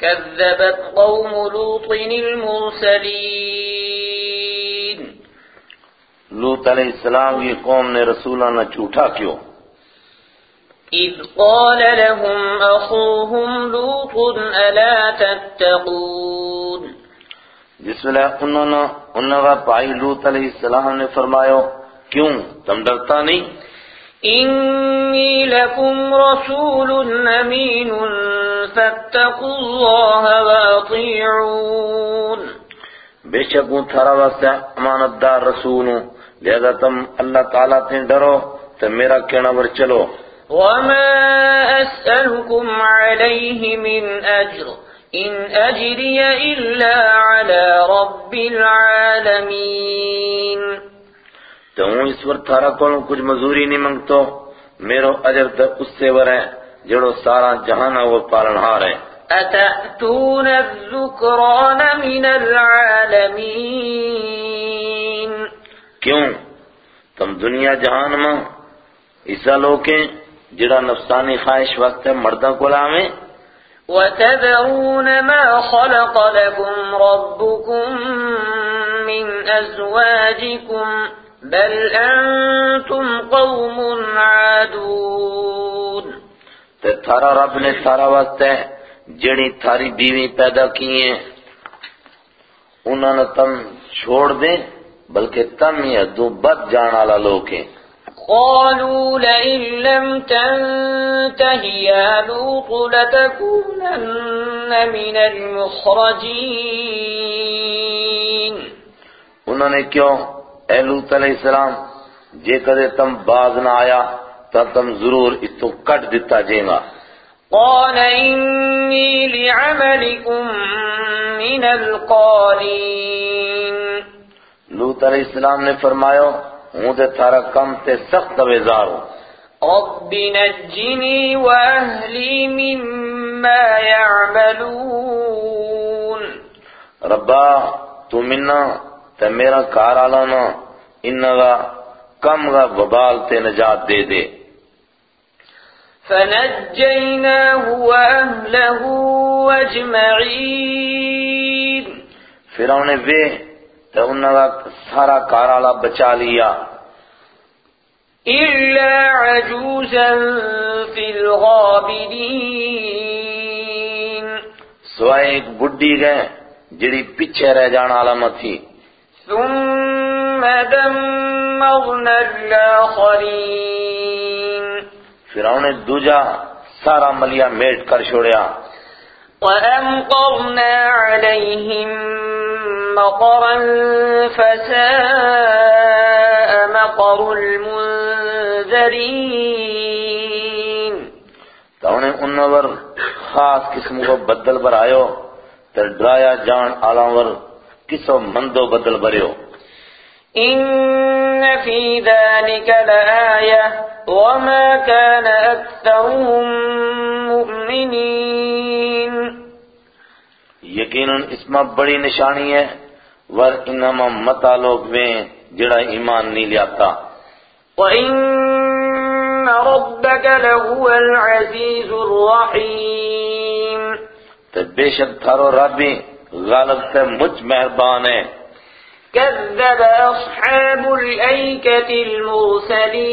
كذبت قوم لوط المرسلين. لوط علیہ السلام کی قوم نے رسولانہ جھوٹا کیوں إذ قال لهم أخوهم لوط ألا تتقون. جس ویلے انہوں نے انہوں کا پائی لوط علیہ السلام نے فرمایا کیوں؟ تم ڈرتا نہیں؟ إني لكم رسول أمين فاتقوا الله وأطيعون بے شک ہوں تھارا واسطے امانت دار رسول ہوں لہذا تم اللہ تعالیٰ سے ڈرو تو میرا کہنا ور چلو۔ وما أسألكم عليه من أجر إن أجري إلا على رب العالمين۔ تو ہوں اس پر تھارا کو کچھ مزوری نہیں منگتو میرو اجر تو اس سے ور ہے جڑو سارا جہان وہ پالنہار ہے۔ أتأتون الذكران من العالمين؟ کیوں؟ تم دنیا جہان میں ایسا لوگ ہیں جڑا نفسانی خواہش وقت ہے مردہ کو لاویں۔ وتذرون ما خلق لكم ربكم من أزواجكم بل أنتم قوم عادون۔ تے تھارا رب نے تھارا واسطے جڑی تھاری بیوی پیدا کی ہیں انہوں نے تم چھوڑ دیں بلکہ تم ہی ادو بد جان والا لوگ ہیں۔ قالوا لئن لم تنته يا لوط لتكونن من المخرجين۔ انہوں نے کیوں؟ اے لوط علیہ السلام جے کدے تم باز نہ آیا تو تم ضرور اس تو کٹ دیتا جائیں گا قال إني لعملكم من القالين لوط علیہ السلام نے فرمایا ہوں تے تھارا کم تے سخت ویزار ہوں۔ رب نجني وأهلي مما يعملون۔ ربا تو منا تے میرا کار آلانا انگا کم گا وبال تے نجات دے دے۔ فنجيناه وأهله أجمعين. وے تے انگا سارا کار آلا بچا لیا۔ إلا عجوزا في الغابرين. سوائے ایک بڈی گئے جڑی پیچھے رہ جانا علامہ تھی۔ ثم دمرنا الآخرين. پھر انہیں دوجا سارا ملیا میٹ کر چھوڑیا۔ وأمطرنا عليهم مطرا فساء مطر المنذرين۔ تو انہیں انہوں خاص قسم کو بدل بر آئیو تو ڈرایا جان آلان ور کسو مندو بدل بریو۔ إن في ذلك لآية۔ وما كان أكثرهم مؤمنين۔ یقیناً اس میں بڑی نشانی ہے۔ ور انما متا لوگ میں جڑا ایمان نہیں لیاتا۔ وإن ربك لهو العزيز الرحيم۔ تو بے شک تھارو ربی غالب سے مجھ مہربان ہے۔ كذب أصحاب الأيكة المرسلين.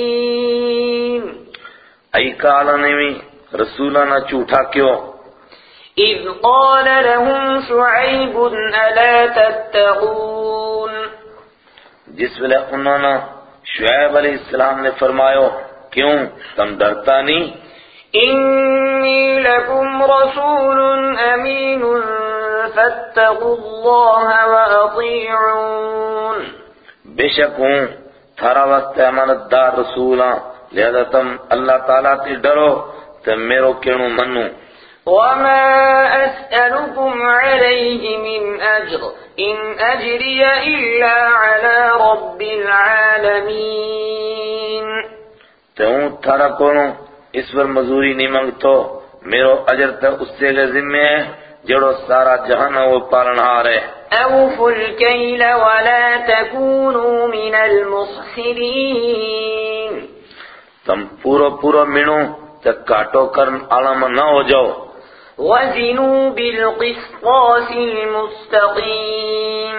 ای کالنے میں رسولانہ جھوٹا کیوں إذ قال لهم شعيب ألا تتقون. جس ویلے انہوں نے شعیب علیہ السلام نے فرمایا کیوں؟ تم ڈرتا نہیں؟ إني لكم رسول أمين فاتقوا الله وأطيعون. بے شک ہوں تھارا وقت امانت دار رسول ہاں لہذا تم اللہ تعالیٰ سے ڈرو تم میرو کینو منو۔ وما أسألكم عليه من أجر إن أجري إلا على رب العالمين۔ تو ہوں تھارا کونو اس پر مزوری نہیں منگتو میرو اجر تو اس سے ذمہ ہے۔ جڑو سارا جہان وہ پالنہار ہے أوفوا الكيل ولا تكونوا من المخسرين تم پورو پورو منو تو کاٹو کرن علم نہ ہو جاؤ۔ وزنوا بالقسطاس المستقيم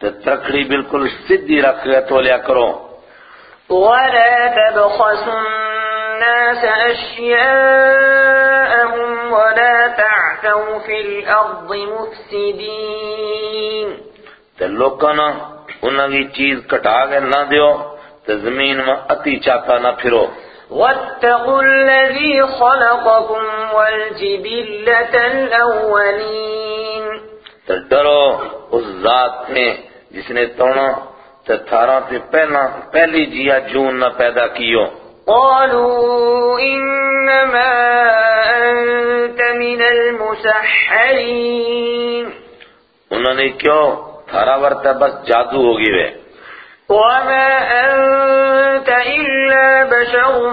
تو ترکڑی بالکل سدھی رکھ کے تولیا کرو۔ ولا تبخسوا الناس أشياءهم ولا تعثوا في الأرض مفسدين. تو لوکاں انہاں کی چیز کٹا کے نہ دیو تو زمین میں اتی چاکا نہ پھرو۔ واتقوا الذي خلقكم والجبلة الأولين. تو ڈرو اس ذات نے جس نے تونا تو تھارا پہ پہلا پہلی جیا جون نہ پیدا کیو۔ قالوا إنما أنت من المسحرين. انہوں نے کیوں؟ تھارا ورتا بس جادو ہوگی وے۔ وما أنت إلا بشر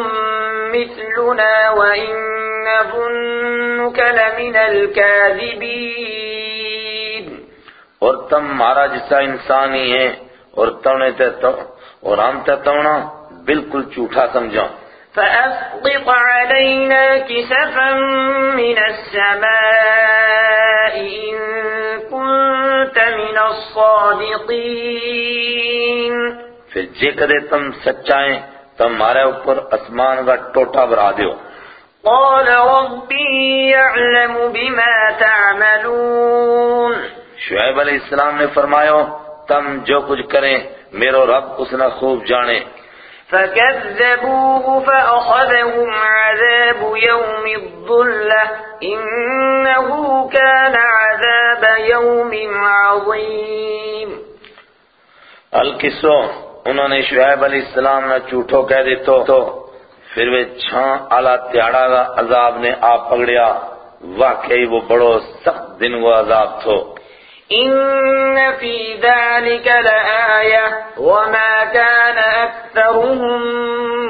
مثلنا وإن نظنك لمن الكاذبين۔ اور تم مارا جسا انسان ہی ہے اور تونے تے تو اور ہم تے بالکل جھوٹا سمجھو فأسقط علينا كسفا من السماء إن كنت من الصادقين. پھر جے کدے تم سچائیں تم ہمارے اوپر اسمان کا ٹوٹا برا دیو قال ربي يعلم بما تعملون. شعیب علیہ السلام نے فرمایا تم جو کچھ کریں میرو رب اس نے خوب جانے۔ فكذبوه فأخذهم عذاب يوم الظلة إنه كان عذاب يوم عظيم القصو انہوں نے شعیب علیہ السلام نے جھوٹو کہہ دیتو، تو پھر وہ چھان آلہ تیاڑا گا عذاب نے آپ پکڑیا۔ واقعی وہ بڑو سخت دن وہ عذاب تھو۔ إن في ذلك لآية وما كان أكثرهم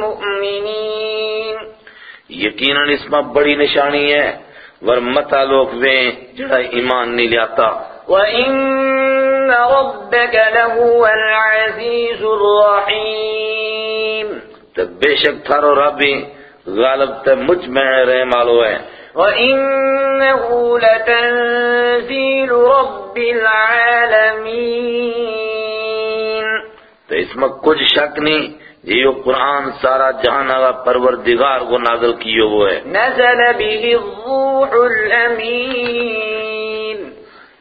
مؤمنين یقیناً اس میں بڑی نشانی ہے ورمتا لوگ وے جڑا ایمان نہیں لیاتا۔ وإن ربك لهو العزيز الرحيم تو بے شک تھارو ربی غالب تے مجھ میں رہ مالو ہے۔ وإنه لتنزيل رب العالمين تو اس میں کچھ شک نہیں جی یہ قرآن سارا جہان کا پروردگار کو نازل کیے وہ ہے۔ نزل به الروح الأمين.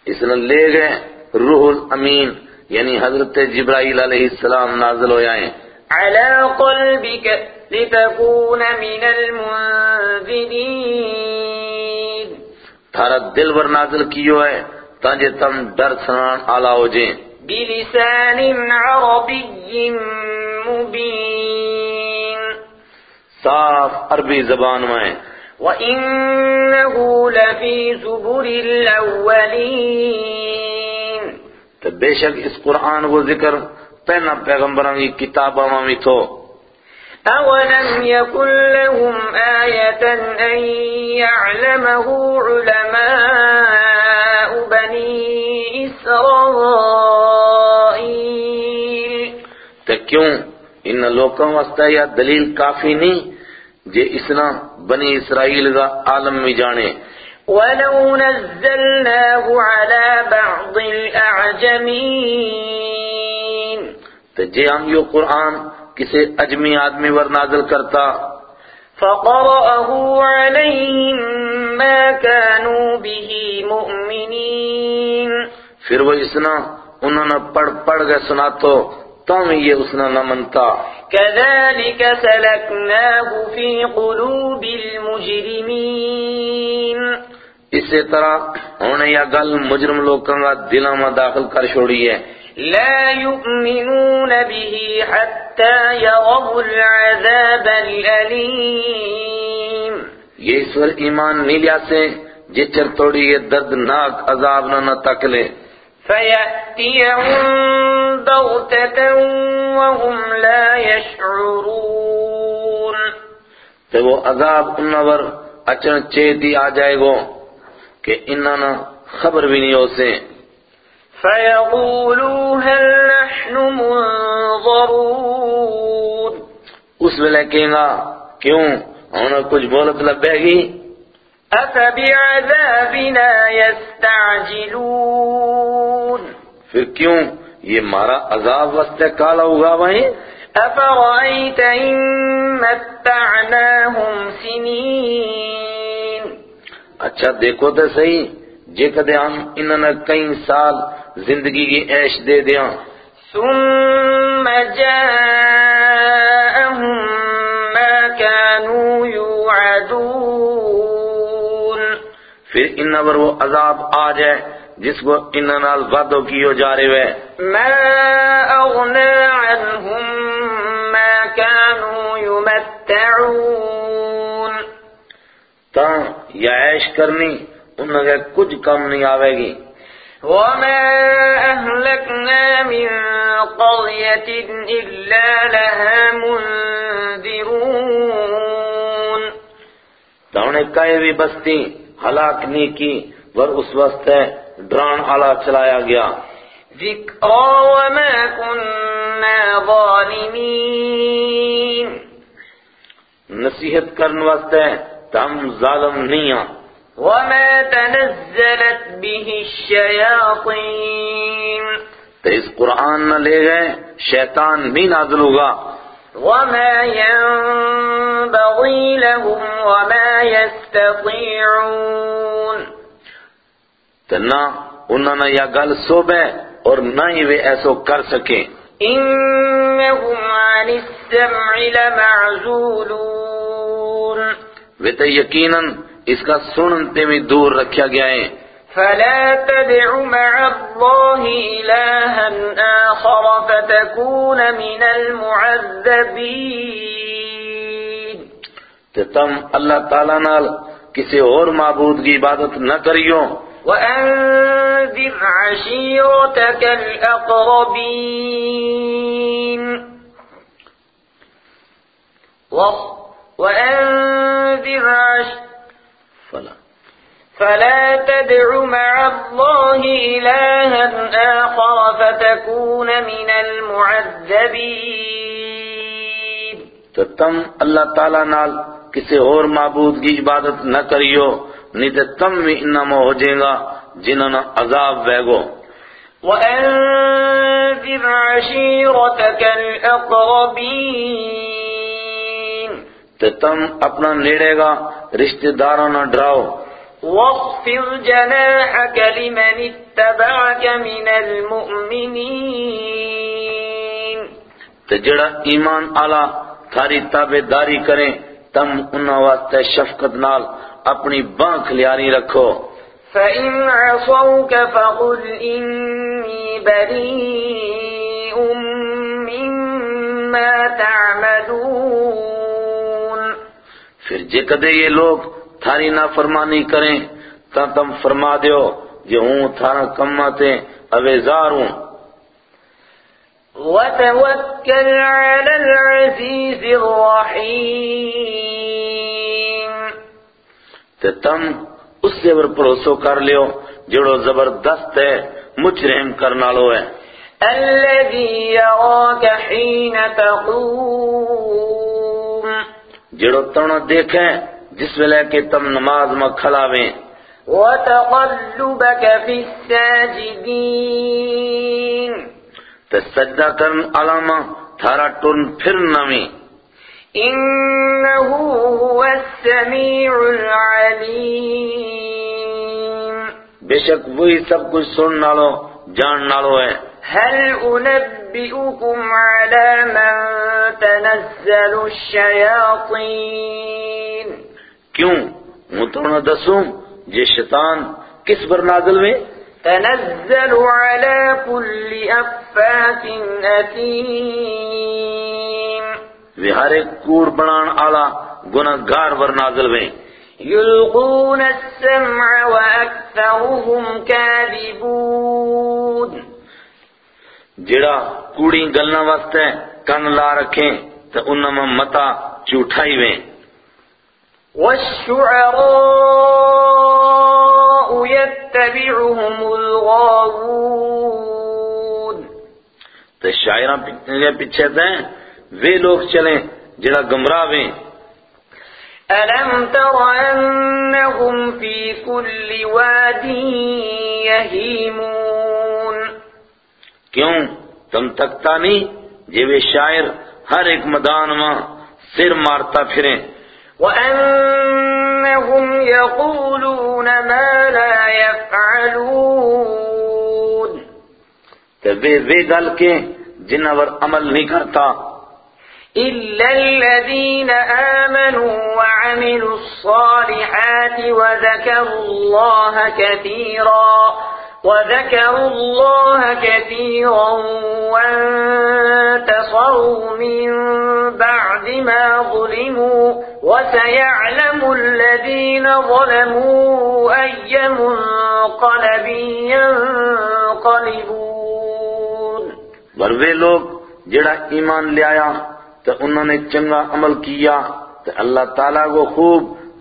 اس نے لے گئے روح الامین یعنی حضرت جبرائیل علیہ السلام نازل ہو جائیں على قلبك لتكون من المنذرين. تھارا دل ور نازل کیو ہے تانجے تم ڈر سنان آلا ہو جائیں۔ بلسان عربي مبين صاف عربی زبان میں۔ وإنه لفي زبر الأولين۔ تو بے شک اس قرآن کو ذکر پہنا پیغمبران کی کتابہ میں تھو۔ أولم يكن لهم آية أن يعلمه علماء بني إسرائيل تو کیوں ان لوکوں واسطے یا دلیل کافی نہیں جے اسنا بنی اسرائیل کا عالم میں جانے۔ ولو نزلناه على بعض الأعجمين تو جے ہم یہ قرآن کسی اجمی آدمی ور نازل کرتا۔ فقرأه عليهم ما كانوا به مؤمنين۔ پھر وہ اسنا انہوں نے پڑھ پڑھ کے سنا تو تم یہ اسنا نہ منتا۔ كذلك سلكناه في قلوب المجرمين۔ اسی طرح انہیں یہ گل مجرم لوگوں کا دلوں میں داخل کر چھوڑی ہے۔ لا يؤمنون به حتى يروا العذاب الأليم. یہ اس پر ایمان نہیں لیا سے جس چر توڑی یہ دردناک عذاب نہ نہ تک لے فيأتيهم بغتة وهم لا يشعرون. تو وہ عذاب انور اچن چیتی آ جائے گو کہ انہوں نے خبر بھی نہیں ہو سے فيقولوا هل نحن منظرون. اس ویلے کہیں گا کیوں؟ انہوں کچھ بولت لبے گی۔ أفبعذابنا يستعجلون. پھر کیوں؟ یہ مارا عذاب واسطے کالا ہوگا وہیں۔ أفرأيت إن متعناهم سنين. اچھا دیکھو تو صحیح۔ جے کدے ہم انہوں نے کئی سال زندگی کی عیش دے دیاں۔ ثم جاءهم ما كانوا يوعدون۔ پھر انہوں پر وہ عذاب آ جائے جس کو انہوں نال وعدو کیو جا رہے ہوئے ما أغنى عنهم ما كانوا يمتعون۔ تاں یا عیش کرنی انہوں نے کچھ کم نہیں آوے گی۔ وما أهلكنا من قرية إلا لها منذرون انہیں کہیں بھی بستی ہلاک نہیں کی ور اس وقت ہے ڈران آلہ چلایا گیا۔ ذكرى وما كنا ظالمين نصیحت کرن واسطے تو ہم ظالم نہیں ہیں وما تنزلت به الشياطين. تو اس قرآن نہ لے گئے شیطان بھی نازل ہوگا۔ وما ينبغي لهم وما يستطيعون. تو نہ انہوں نے یا گل صوبے اور نہ ہی وہ ایسو کر سکیں إنهم عن السمع لمعزولون. وہ تو یقیناً اس کا سنتے میں دور رکھا گیا ہے۔ فلا تدع مع الله إلها آخر فتكون من المعذبين۔ تو تم اللہ تعالیٰ نال کسی اور معبود کی عبادت نہ کریو۔ وأنذر عشيرتك الأقربين۔ وأنذر عش فلا. فلا تدع مع الله إلها آخر فتكون من المعذبين. تو تم اللہ تعالیٰ نال کسی اور معبود کی عبادت نہ کریو نہیں تو تم بھی انما ہو جائے گا جنہوں نے عذاب ویگو۔ وأنذر عشيرتك الأقربين. تو تم اپنا نیڑے گا رشتہ داروں نہ ڈراؤ۔ واخفض جناحك لمن اتبعك من المؤمنين تو جڑا ایمان آلا تھاری تابے داری کریں تم انہوں واسطے شفقت نال اپنی بانکھ لیاری رکھو۔ فإن عصوك فقل إني بريء مما تعملون۔ پھر جے کدے یہ لوگ تھاری نافرمانی کریں تا تم فرما دیو جو ہوں تھارا کماتے اویزار ہوں۔ وتوكل على العزيز الرحيم۔ تے تم اس سے پر بھروسو کر لیو جڑو زبردست ہے مجھ رحم کرنا لو ہے۔ الذي يراك حين تقوم جڑو تم دیکھیں جس ویلے کہ تم نماز میں کھلاویں وتقلبك في الساجدين۔ تے سجدہ کرن علامہ تھارا ٹرن پھر نمی إنه هو السميع العليم۔ بے شک وہی سب کچھ سن نالو جان نالو ہے هل أنبئكم على تنزل الشياطين. کیوں؟ ہوں تو نہ دسوں یہ شیطان کس پر نازل میں تنزل على كل أفاك أثيم. وہ ہر ایک کوڑ بنان آلا گناہگار پر نازل میں يلقون السمع وأكثرهم كاذبون. جڑا کوڑی گلنا واسطے کن لا رکھیں تو انہاں میں متا چوٹھائی ویں۔ والشعراء يتبعهم الغاوون۔ تو شاعرہ پیچھے تھے وہ لوگ چلیں جڑا گمراہ ویں۔ ألم تر أنهم في كل واد يهيمون۔ کیوں؟ تم تکتا نہیں جے وہ شاعر ہر ایک میدان میں سر مارتا پھریں۔ وأنهم يقولون ما لا يفعلون۔ وہ وہ گل کے جنہ عمل نہیں کرتا۔ إلا الذين آمنوا وعملوا الصالحات وذكروا الله كثيرا۔ وذكروا الله كثيرا وانتصروا من بعد ما ظلموا وسيعلم الذين ظلموا أي منقلب ينقلبون اور لوگ جڑا ایمان لے آیا تو انہوں نے چنگا عمل کیا تو اللہ تعالیٰ کو خوب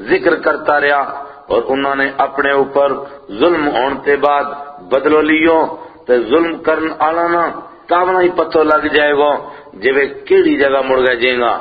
ذکر کرتا رہا اور انہوں نے اپنے اوپر ظلم ہونے بعد بدلو لیو تو ظلم کرن آلانا تاونا ہی پتو لگ جائے گا جب کیڑی جگہ مڑ گئے جائیں گا۔